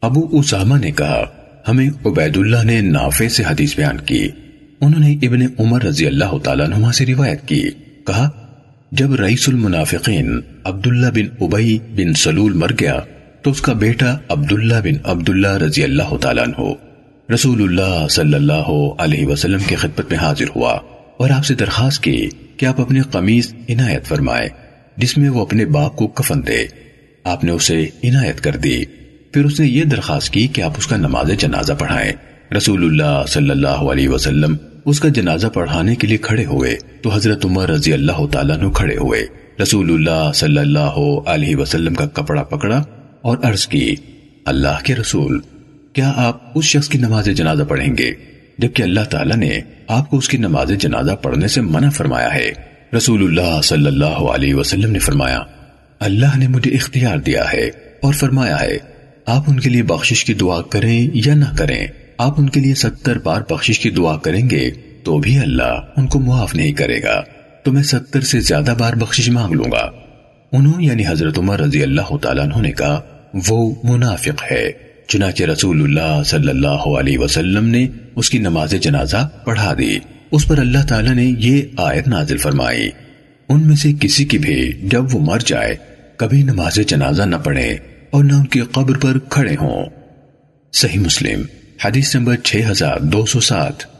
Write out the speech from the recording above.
ابو اسامہ نے کہا، ہمیں عبید اللہ نے نافع سے حدیث بیان کی۔ انہوں نے ابن عمر رضی اللہ تعالیٰ نما سے روایت کی۔ کہا، جب رئیس المنافقین عبداللہ بن عبی بن سلول مر گیا، تو اس کا بیٹا عبداللہ بن عبداللہ رضی اللہ تعالیٰ عنہ رسول اللہ صلی اللہ علیہ وسلم کی خدمت میں حاضر ہوا۔ اور آپ سے درخواست کی کہ آپ اپنے قمیض عنایت فرمائے جس میں وہ اپنے باپ کو کفن دے۔ آپ نے اسے عنایت کر دی۔ پھر اس نے یہ درخواست کی کہ آپ اس کا نماز جنازہ پڑھائیں۔ رسول اللہ صلی اللہ علیہ وسلم اس کا جنازہ پڑھانے کے لیے کھڑے ہوئے تو حضرت عمر رضی اللہ تعالیٰ نو کھڑے ہوئے۔ رسول اللہ صلی اللہ علیہ وسلم کا کپڑا پکڑا اور عرض کی، اللہ کے رسول، کیا آپ اس شخص کی نماز جنازہ پڑھیں گے؟ جبکہ اللہ تعالیٰ نے آپ کو اس کی نماز جنازہ پڑھنے سے منع فرمایا ہے۔ رسول اللہ صلی اللہ علیہ وسلم نے فرمایا، اللہ نے مجھے اختیار دیا ہے اور فرمایا ہے آپ ان کے لیے بخشش کی دعا کریں یا نہ کریں، آپ ان کے لیے ستر بار بخشش کی دعا کریں گے تو بھی اللہ ان کو معاف نہیں کرے گا۔ تو میں ستر سے زیادہ بار بخشش مانگ لوں گا۔ انہوں یعنی حضرت عمر رضی اللہ تعالیٰ عنہ نے کہا، وہ منافق ہے۔ چنانچہ رسول اللہ صلی اللہ علیہ وسلم نے اس کی نماز جنازہ پڑھا دی۔ اس پر اللہ تعالیٰ نے یہ آیت نازل فرمائی۔ ان میں سے کسی کی بھی جب وہ مر جائے، کبھی نماز جنازہ نہ پڑھے اور نہ ان کی قبر پر کھڑے ہوں۔ صحیح مسلم حدیث نمبر 6207